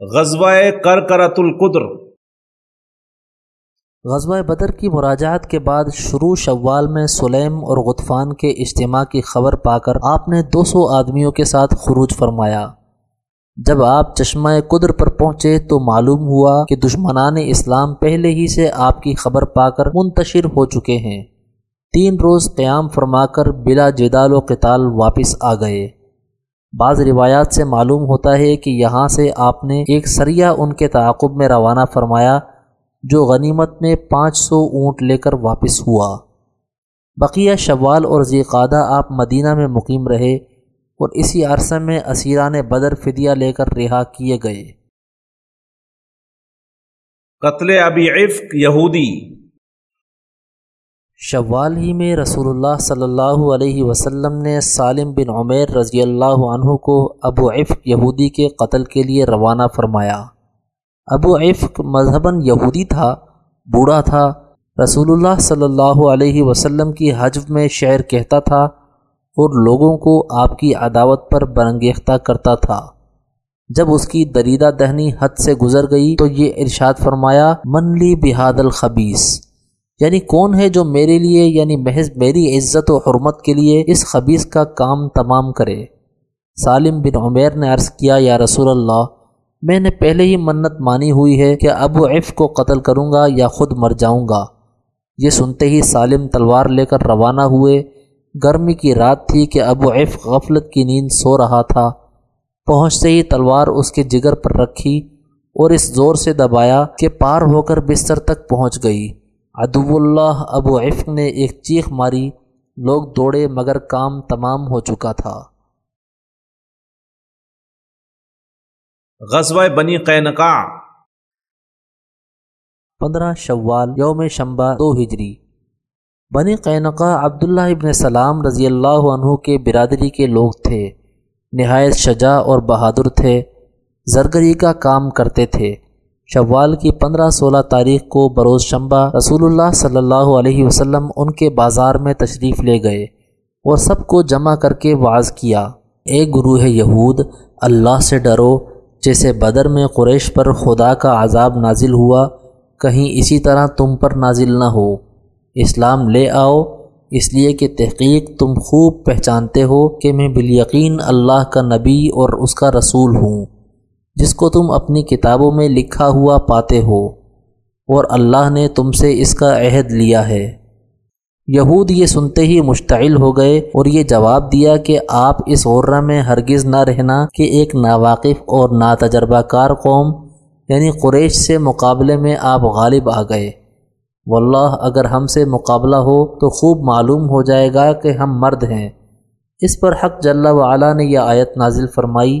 غزوہ کر کرت القدر۔ غزوہ بدر کی مراجعت کے بعد شروع شوال میں سلیم اور غطفان کے اجتماع کی خبر پا کر آپ نے دو سو آدمیوں کے ساتھ خروج فرمایا۔ جب آپ چشمہ قدر پر پہنچے تو معلوم ہوا کہ دشمنان اسلام پہلے ہی سے آپ کی خبر پا کر منتشر ہو چکے ہیں۔ تین روز قیام فرما کر بلا جدال و قتال واپس آ گئے۔ بعض روایات سے معلوم ہوتا ہے کہ یہاں سے آپ نے ایک سریہ ان کے تعاقب میں روانہ فرمایا جو غنیمت میں پانچ سو اونٹ لے کر واپس ہوا۔ بقیہ شوال اور ذیقادہ آپ مدینہ میں مقیم رہے اور اسی عرصے میں اسیران بدر فدیہ لے کر رہا کیے گئے۔ قتل ابی عفق یہودی۔ شوال ہی میں رسول اللہ صلی اللہ علیہ وسلم نے سالم بن عمیر رضی اللہ عنہ کو ابو عفق یہودی کے قتل کے لیے روانہ فرمایا۔ ابو عفق مذہباً یہودی تھا، بوڑھا تھا۔ رسول اللہ صلی اللہ علیہ وسلم کی حجب میں شعر کہتا تھا اور لوگوں کو آپ کی عداوت پر برنگیختہ کرتا تھا۔ جب اس کی دریدہ دہنی حد سے گزر گئی تو یہ ارشاد فرمایا منلی بحاد الخبیس یعنی کون ہے جو میرے لیے یعنی محض میری عزت و حرمت کے لیے اس خبیص کا کام تمام کرے۔ سالم بن عمیر نے عرض کیا، یا رسول اللہ، میں نے پہلے ہی منت مانی ہوئی ہے کہ ابو عف کو قتل کروں گا یا خود مر جاؤں گا۔ یہ سنتے ہی سالم تلوار لے کر روانہ ہوئے۔ گرمی کی رات تھی کہ ابو عف غفلت کی نیند سو رہا تھا۔ پہنچتے ہی تلوار اس کے جگر پر رکھی اور اس زور سے دبایا کہ پار ہو کر بستر تک پہنچ گئی۔ ادو اللہ ابو عفق نے ایک چیخ ماری لوگ دوڑے مگر کام تمام ہو چکا تھا۔ غزوہ بنی قینقا پندرہ شوال یوم شمبا دو ہجری۔ بنی قینقا عبداللہ ابن سلام رضی اللہ عنہ کے برادری کے لوگ تھے۔ نہایت شجاع اور بہادر تھے۔ زرگری کا کام کرتے تھے۔ شوال کی پندرہ سولہ تاریخ کو بروز شمبا رسول اللہ صلی اللہ علیہ وسلم ان کے بازار میں تشریف لے گئے اور سب کو جمع کر کے واز کیا۔ ایک گروہ یہود، اللہ سے ڈرو، جیسے بدر میں قریش پر خدا کا عذاب نازل ہوا، کہیں اسی طرح تم پر نازل نہ ہو۔ اسلام لے آؤ، اس لیے کہ تحقیق تم خوب پہچانتے ہو کہ میں بالیقین اللہ کا نبی اور اس کا رسول ہوں۔ جس کو تم اپنی کتابوں میں لکھا ہوا پاتے ہو، اور اللہ نے تم سے اس کا عہد لیا ہے۔ یہود یہ سنتے ہی مشتعل ہو گئے اور یہ جواب دیا کہ آپ اس غرہ میں ہرگز نہ رہنا کہ ایک ناواقف اور ناتجربہ کار قوم یعنی قریش سے مقابلے میں آپ غالب آ گئے۔ واللہ، اگر ہم سے مقابلہ ہو تو خوب معلوم ہو جائے گا کہ ہم مرد ہیں۔ اس پر حق جل وعلا نے یہ آیت نازل فرمائی۔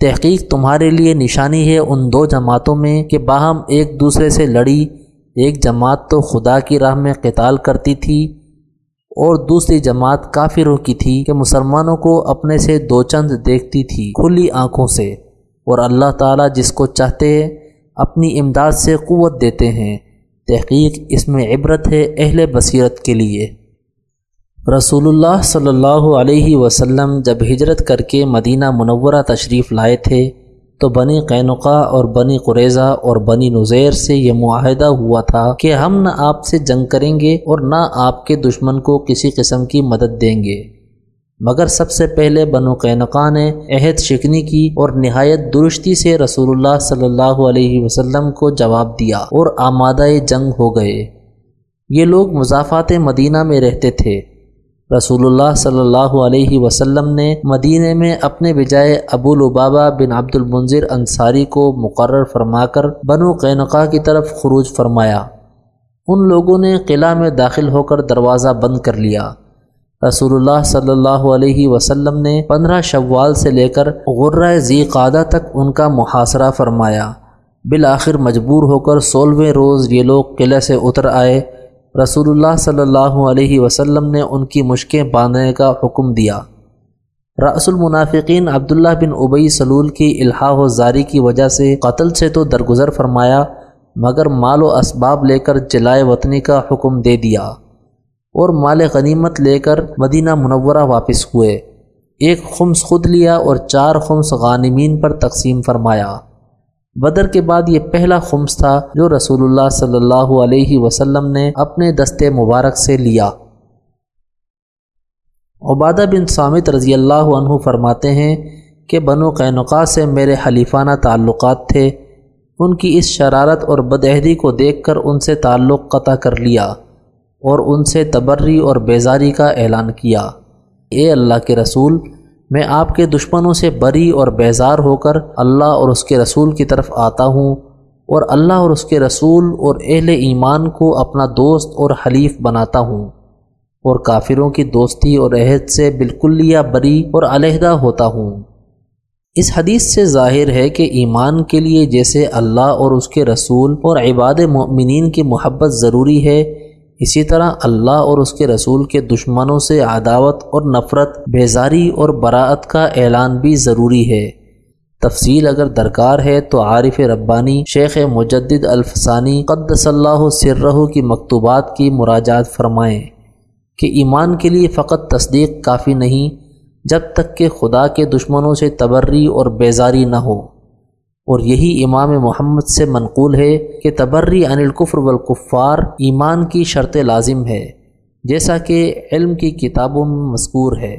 تحقیق تمہارے لیے نشانی ہے ان دو جماعتوں میں کہ باہم ایک دوسرے سے لڑی، ایک جماعت تو خدا کی راہ میں قتال کرتی تھی اور دوسری جماعت کافروں کی تھی کہ مسلمانوں کو اپنے سے دو چند دیکھتی تھی کھلی آنکھوں سے اور اللہ تعالیٰ جس کو چاہتے اپنی امداد سے قوت دیتے ہیں۔ تحقیق اس میں عبرت ہے اہل بصیرت کے لیے۔ رسول اللہ صلی اللہ علیہ وسلم جب ہجرت کر کے مدینہ منورہ تشریف لائے تھے، تو بنی قینقا اور بنی قریضہ اور بنی نظیر سے یہ معاہدہ ہوا تھا کہ ہم نہ آپ سے جنگ کریں گے اور نہ آپ کے دشمن کو کسی قسم کی مدد دیں گے۔ مگر سب سے پہلے بنو قینقا نے عہد شکنی کی اور نہایت درستی سے رسول اللہ صلی اللہ علیہ وسلم کو جواب دیا اور آمادہ جنگ ہو گئے۔ یہ لوگ مضافات مدینہ میں رہتے تھے۔ رسول اللہ صلی اللہ علیہ وسلم نے مدینہ میں اپنے بجائے ابو البابا بن عبد المنظر انصاری کو مقرر فرما کر بنو قینقا کی طرف خروج فرمایا۔ ان لوگوں نے قلعہ میں داخل ہو کر دروازہ بند کر لیا۔ رسول اللہ صلی اللہ علیہ وسلم نے پندرہ شوال سے لے کر غرہ ذی قادہ تک ان کا محاصرہ فرمایا۔ بالآخر مجبور ہو کر سولہویں روز یہ لوگ قلعہ سے اتر آئے۔ رسول اللہ صلی اللہ علیہ وسلم نے ان کی مشکیں باندھنے کا حکم دیا۔ رأس المنافقین عبداللہ بن ابئی سلول کی الحاح و زاری کی وجہ سے قتل سے تو درگزر فرمایا، مگر مال و اسباب لے کر جلائے وطنی کا حکم دے دیا۔ اور مال غنیمت لے کر مدینہ منورہ واپس ہوئے۔ ایک خمس خود لیا اور چار خمس غانمین پر تقسیم فرمایا۔ بدر کے بعد یہ پہلا خمس تھا جو رسول اللہ صلی اللہ علیہ وسلم نے اپنے دستے مبارک سے لیا۔ عبادہ بن سامت رضی اللہ عنہ فرماتے ہیں کہ بنو قینقا سے میرے حلیفانہ تعلقات تھے۔ ان کی اس شرارت اور بدعہدی کو دیکھ کر ان سے تعلق قطع کر لیا۔ اور ان سے تبری اور بیزاری کا اعلان کیا۔ اے اللہ کے رسول، میں آپ کے دشمنوں سے بری اور بیزار ہو کر اللہ اور اس کے رسول کی طرف آتا ہوں اور اللہ اور اس کے رسول اور اہل ایمان کو اپنا دوست اور حلیف بناتا ہوں۔ اور کافروں کی دوستی اور عہد سے بالکل یا بری اور علیحدہ ہوتا ہوں۔ اس حدیث سے ظاہر ہے کہ ایمان کے لیے جیسے اللہ اور اس کے رسول اور عباد مؤمنین کی محبت ضروری ہے اسی طرح اللہ اور اس کے رسول کے دشمنوں سے عداوت اور نفرت، بیزاری اور براعت کا اعلان بھی ضروری ہے۔ تفصیل اگر درکار ہے تو عارف ربانی شیخ مجدد الفسانی قدس اللہ سرہ کی مکتوبات کی مراجات فرمائیں کہ ایمان کے لیے فقط تصدیق کافی نہیں، جب تک کہ خدا کے دشمنوں سے تبری اور بیزاری نہ ہو۔ اور یہی امام محمد سے منقول ہے کہ تبری عن القفر والکفار ایمان کی شرط لازم ہے جیسا کہ علم کی کتابوں میں مذکور ہے۔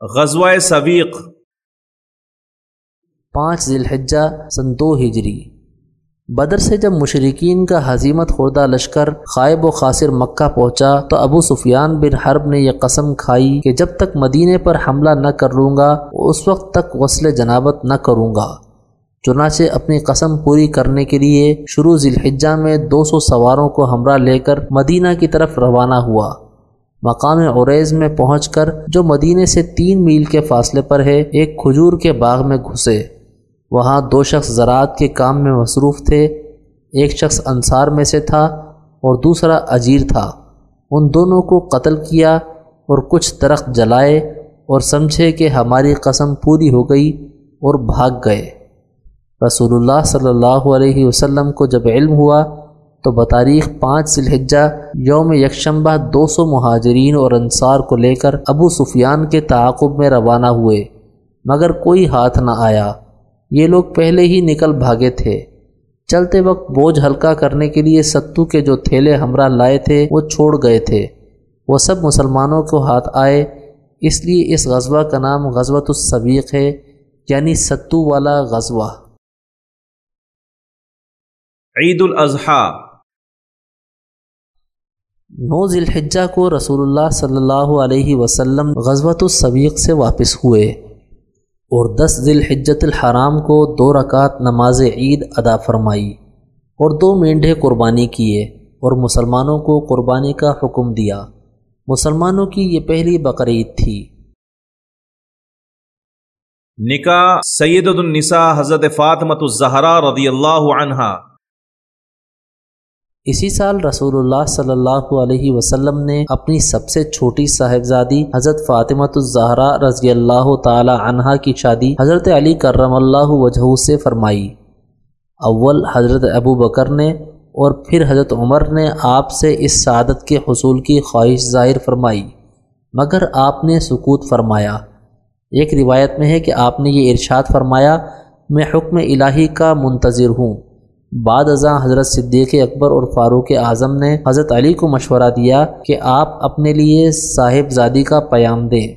غزوہ سویق۔ پانچ ذی الحجہ سن دو ہجری۔ بدر سے جب مشرقین کا حضیمت خوردہ لشکر خائب و خاصر مکہ پہنچا تو ابو سفیان بن حرب نے یہ قسم کھائی کہ جب تک مدینے پر حملہ نہ کر لوں گا، اس وقت تک غسل جنابت نہ کروں گا۔ چنانچہ اپنی قسم پوری کرنے کے لیے شروع ذی الحجہ میں دو سو سواروں کو ہمراہ لے کر مدینہ کی طرف روانہ ہوا۔ مقام عریض میں پہنچ کر جو مدینے سے تین میل کے فاصلے پر ہے، ایک کھجور کے باغ میں گھسے۔ وہاں دو شخص زراعت کے کام میں مصروف تھے، ایک شخص انصار میں سے تھا اور دوسرا اجیر تھا۔ ان دونوں کو قتل کیا اور کچھ درخت جلائے اور سمجھے کہ ہماری قسم پوری ہو گئی اور بھاگ گئے۔ رسول اللہ صلی اللہ علیہ وسلم کو جب علم ہوا تو بتاریخ پانچ سلحجہ یوم یکشنبہ دو سو مہاجرین اور انصار کو لے کر ابو سفیان کے تعاقب میں روانہ ہوئے، مگر کوئی ہاتھ نہ آیا۔ یہ لوگ پہلے ہی نکل بھاگے تھے۔ چلتے وقت بوجھ ہلکا کرنے کے لیے ستو کے جو تھیلے ہمراہ لائے تھے وہ چھوڑ گئے تھے۔ وہ سب مسلمانوں کو ہاتھ آئے۔ اس لیے اس غزوہ کا نام غزوۃ الصویق ہے یعنی ستو والا غزوہ۔ عید الاضحیٰ۔ نو ذی الحجہ کو رسول اللہ صلی اللہ علیہ وسلم غزوۃ الصویق سے واپس ہوئے۔ اور دس ذی الحجت الحرام کو دو رکعت نماز عید ادا فرمائی اور دو مینڈھے قربانی کیے اور مسلمانوں کو قربانی کا حکم دیا۔ مسلمانوں کی یہ پہلی بقرعید تھی۔ نکاح سید النساء حضرت فاطمت الزہرا رضی اللہ عنہ اسی سال رسول اللہ صلی اللہ علیہ وسلم نے اپنی سب سے چھوٹی صاحبزادی حضرت فاطمۃ الزہرا رضی اللہ تعالی عنہا کی شادی حضرت علی کرم اللہ وجہ سے فرمائی۔ اول حضرت ابو بکر نے اور پھر حضرت عمر نے آپ سے اس سعادت کے حصول کی خواہش ظاہر فرمائی، مگر آپ نے سکوت فرمایا۔ ایک روایت میں ہے کہ آپ نے یہ ارشاد فرمایا، میں حکم الہی کا منتظر ہوں۔ بعد ازاں حضرت صدیق اکبر اور فاروق اعظم نے حضرت علی کو مشورہ دیا کہ آپ اپنے لیے صاحب زادی کا پیام دیں۔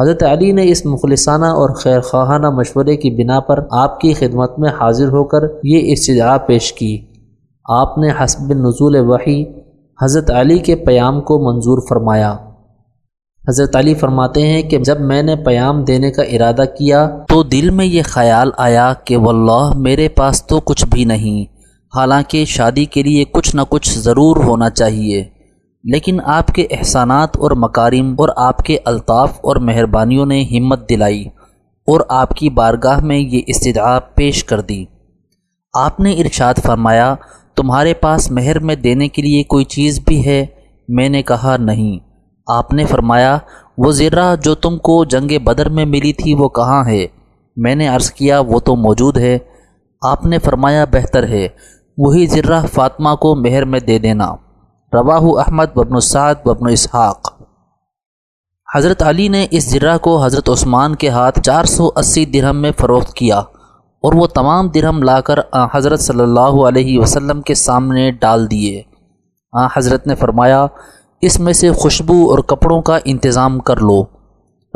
حضرت علی نے اس مخلصانہ اور خیر خواہانہ مشورے کی بنا پر آپ کی خدمت میں حاضر ہو کر یہ استدعا پیش کی۔ آپ نے حسب نزول وحی حضرت علی کے پیام کو منظور فرمایا۔ حضرت علی فرماتے ہیں کہ جب میں نے پیام دینے کا ارادہ کیا تو دل میں یہ خیال آیا کہ واللہ میرے پاس تو کچھ بھی نہیں، حالانکہ شادی کے لیے کچھ نہ کچھ ضرور ہونا چاہیے۔ لیکن آپ کے احسانات اور مکارم اور آپ کے الطاف اور مہربانیوں نے ہمت دلائی اور آپ کی بارگاہ میں یہ استدعا پیش کر دی۔ آپ نے ارشاد فرمایا، تمہارے پاس مہر میں دینے کے لیے کوئی چیز بھی ہے؟ میں نے کہا، نہیں۔ آپ نے فرمایا، وہ ذرہ جو تم کو جنگ بدر میں ملی تھی وہ کہاں ہے؟ میں نے عرض کیا، وہ تو موجود ہے۔ آپ نے فرمایا، بہتر ہے۔ وہی ذرہ فاطمہ کو مہر میں دے دینا۔ رواہ احمد ببن السعد ببن اسحاق۔ حضرت علی نے اس ذرہ کو حضرت عثمان کے ہاتھ چار سو اسی درہم میں فروخت کیا اور وہ تمام درہم لا کر حضرت صلی اللہ علیہ وسلم کے سامنے ڈال دیے۔ آ حضرت نے فرمایا اس میں سے خوشبو اور کپڑوں کا انتظام کر لو۔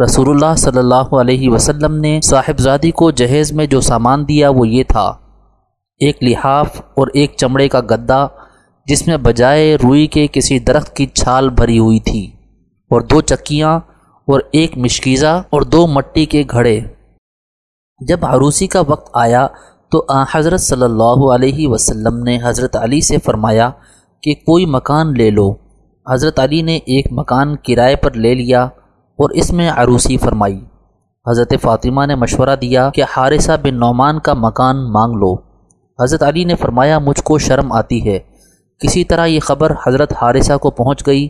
رسول اللہ صلی اللہ علیہ وسلم نے صاحبزادی کو جہیز میں جو سامان دیا وہ یہ تھا۔ ایک لحاف اور ایک چمڑے کا گدا، جس میں بجائے روئی کے کسی درخت کی چھال بھری ہوئی تھی، اور دو چکیاں اور ایک مشکیزہ اور دو مٹی کے گھڑے۔ جب عروسی کا وقت آیا تو آ، حضرت صلی اللہ علیہ وسلم نے حضرت علی سے فرمایا کہ کوئی مکان لے لو۔ حضرت علی نے ایک مکان کرائے پر لے لیا اور اس میں عروسی فرمائی۔ حضرت فاطمہ نے مشورہ دیا کہ حارثہ بن نعمان کا مکان مانگ لو۔ حضرت علی نے فرمایا، مجھ کو شرم آتی ہے۔ کسی طرح یہ خبر حضرت حارثہ کو پہنچ گئی۔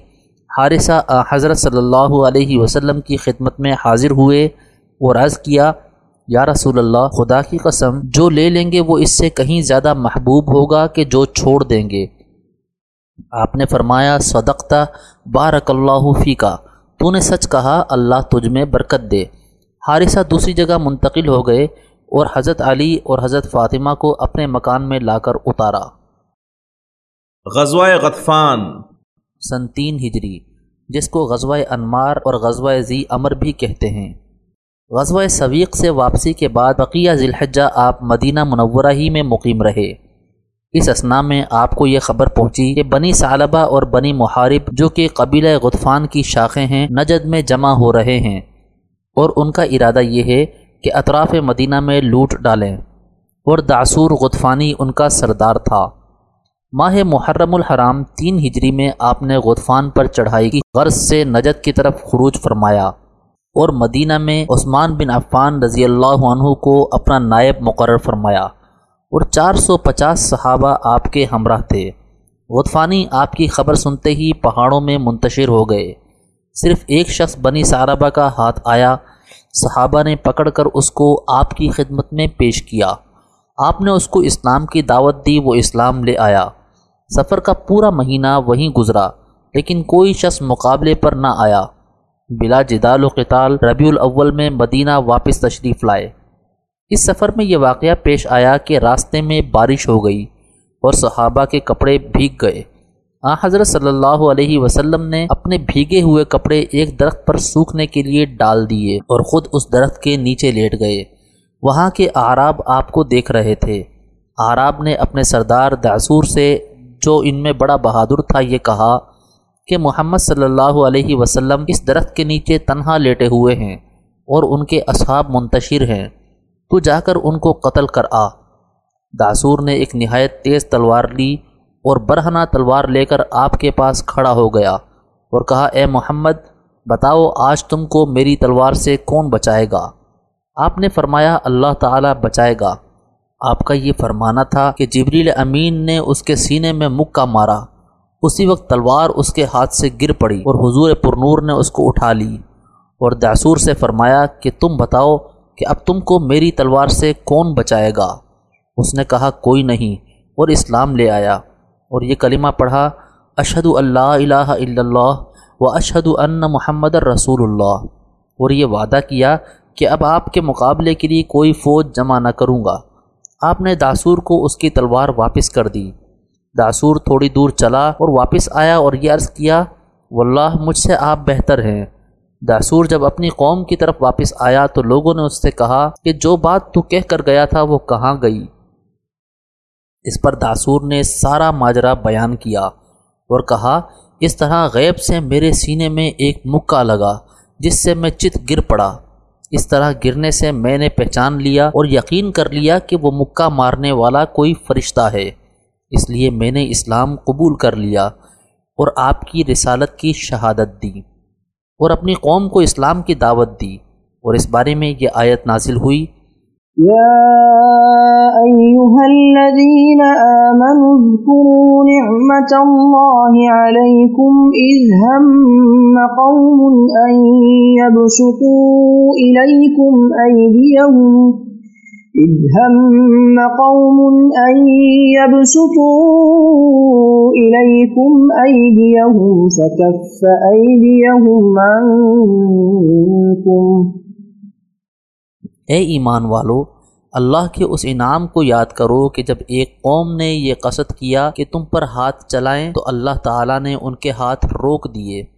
حارثہ حضرت صلی اللہ علیہ وسلم کی خدمت میں حاضر ہوئے اور عرض کیا، یا رسول اللہ، خدا کی قسم، جو لے لیں گے وہ اس سے کہیں زیادہ محبوب ہوگا کہ جو چھوڑ دیں گے؟ آپ نے فرمایا صدقتا بارک اللہ فی کا تو نے سچ کہا اللہ تجھ میں برکت دے۔ حارثہ دوسری جگہ منتقل ہو گئے اور حضرت علی اور حضرت فاطمہ کو اپنے مکان میں لا کر اتارا۔ غزوہ غطفان۔ سن تین ہجری جس کو غزوہ انمار اور غزوہ زی امر بھی کہتے ہیں۔ غزوہ سویق سے واپسی کے بعد بقیہ ذی الحجہ آپ مدینہ منورہ ہی میں مقیم رہے۔ اس اسنا میں آپ کو یہ خبر پہنچی کہ بنی صالبہ اور بنی محارب جو کہ قبیلہ غطفان کی شاخیں ہیں، نجد میں جمع ہو رہے ہیں۔ اور ان کا ارادہ یہ ہے کہ اطراف مدینہ میں لوٹ ڈالیں۔ اور دعصور غطفانی ان کا سردار تھا۔ ماہ محرم الحرام تین ہجری میں آپ نے غطفان پر چڑھائی کی غرض سے نجد کی طرف خروج فرمایا۔ اور مدینہ میں عثمان بن عفان رضی اللہ عنہ کو اپنا نائب مقرر فرمایا۔ اور چار سو پچاس صحابہ آپ کے ہمراہ تھے۔ غطفانی آپ کی خبر سنتے ہی پہاڑوں میں منتشر ہو گئے۔ صرف ایک شخص بنی ساربہ کا ہاتھ آیا۔ صحابہ نے پکڑ کر اس کو آپ کی خدمت میں پیش کیا۔ آپ نے اس کو اسلام کی دعوت دی، وہ اسلام لے آیا۔ سفر کا پورا مہینہ وہیں گزرا، لیکن کوئی شخص مقابلے پر نہ آیا۔ بلا جدال و قتال ربیع الاول میں مدینہ واپس تشریف لائے۔ اس سفر میں یہ واقعہ پیش آیا کہ راستے میں بارش ہو گئی اور صحابہ کے کپڑے بھیگ گئے۔ آ، حضرت صلی اللہ علیہ وسلم نے اپنے بھیگے ہوئے کپڑے ایک درخت پر سوکھنے کے لیے ڈال دیے اور خود اس درخت کے نیچے لیٹ گئے۔ وہاں کے آراب آپ کو دیکھ رہے تھے۔ آراب نے اپنے سردار دعصور سے، جو ان میں بڑا بہادر تھا، یہ کہا کہ محمد صلی اللہ علیہ وسلم اس درخت کے نیچے تنہا لیٹے ہوئے ہیں اور ان کے اصحاب منتشر ہیں۔ تو جا کر ان کو قتل کر آ۔ داسور نے ایک نہایت تیز تلوار لی اور برہنہ تلوار لے کر آپ کے پاس کھڑا ہو گیا اور کہا، اے محمد، بتاؤ آج تم کو میری تلوار سے کون بچائے گا؟ آپ نے فرمایا، اللہ تعالی بچائے گا۔ آپ کا یہ فرمانا تھا کہ جبریل امین نے اس کے سینے میں مکہ مارا۔ اسی وقت تلوار اس کے ہاتھ سے گر پڑی اور حضور پرنور نے اس کو اٹھا لی اور داسور سے فرمایا کہ تم بتاؤ کہ اب تم کو میری تلوار سے کون بچائے گا؟ اس نے کہا، کوئی نہیں، اور اسلام لے آیا۔ اور یہ کلمہ پڑھا اشہد اللہ الہ الا اللہ و اشہد ان محمد الرسول اللہ۔ اور یہ وعدہ کیا کہ اب آپ کے مقابلے کے لیے کوئی فوج جمع نہ کروں گا۔ آپ نے داسور کو اس کی تلوار واپس کر دی۔ داسور تھوڑی دور چلا اور واپس آیا اور یہ عرض کیا، واللہ، مجھ سے آپ بہتر ہیں۔ داسور جب اپنی قوم کی طرف واپس آیا تو لوگوں نے اس سے کہا کہ جو بات تو کہہ کر گیا تھا وہ کہاں گئی؟ اس پر داسور نے سارا ماجرا بیان کیا اور کہا، اس طرح غیب سے میرے سینے میں ایک مکہ لگا جس سے میں چت گر پڑا۔ اس طرح گرنے سے میں نے پہچان لیا اور یقین کر لیا کہ وہ مکہ مارنے والا کوئی فرشتہ ہے۔ اس لیے میں نے اسلام قبول کر لیا اور آپ کی رسالت کی شہادت دی۔ اور اپنی قوم کو اسلام کی دعوت دی۔ اور اس بارے میں یہ آیت نازل ہوئی۔ يا أيها الذين آمنوا اذكروا نعمة الله عليكم إذ هم قوم أن يبسطوا إليكم أيديهم إذ هم قوم أن يبسطوا إليكم أيديهم فكف أيديهم عنكم. اے ایمان والو، اللہ کے اس انعام کو یاد کرو کہ جب ایک قوم نے یہ قصد کیا کہ تم پر ہاتھ چلائیں تو اللہ تعالیٰ نے ان کے ہاتھ روک دیے۔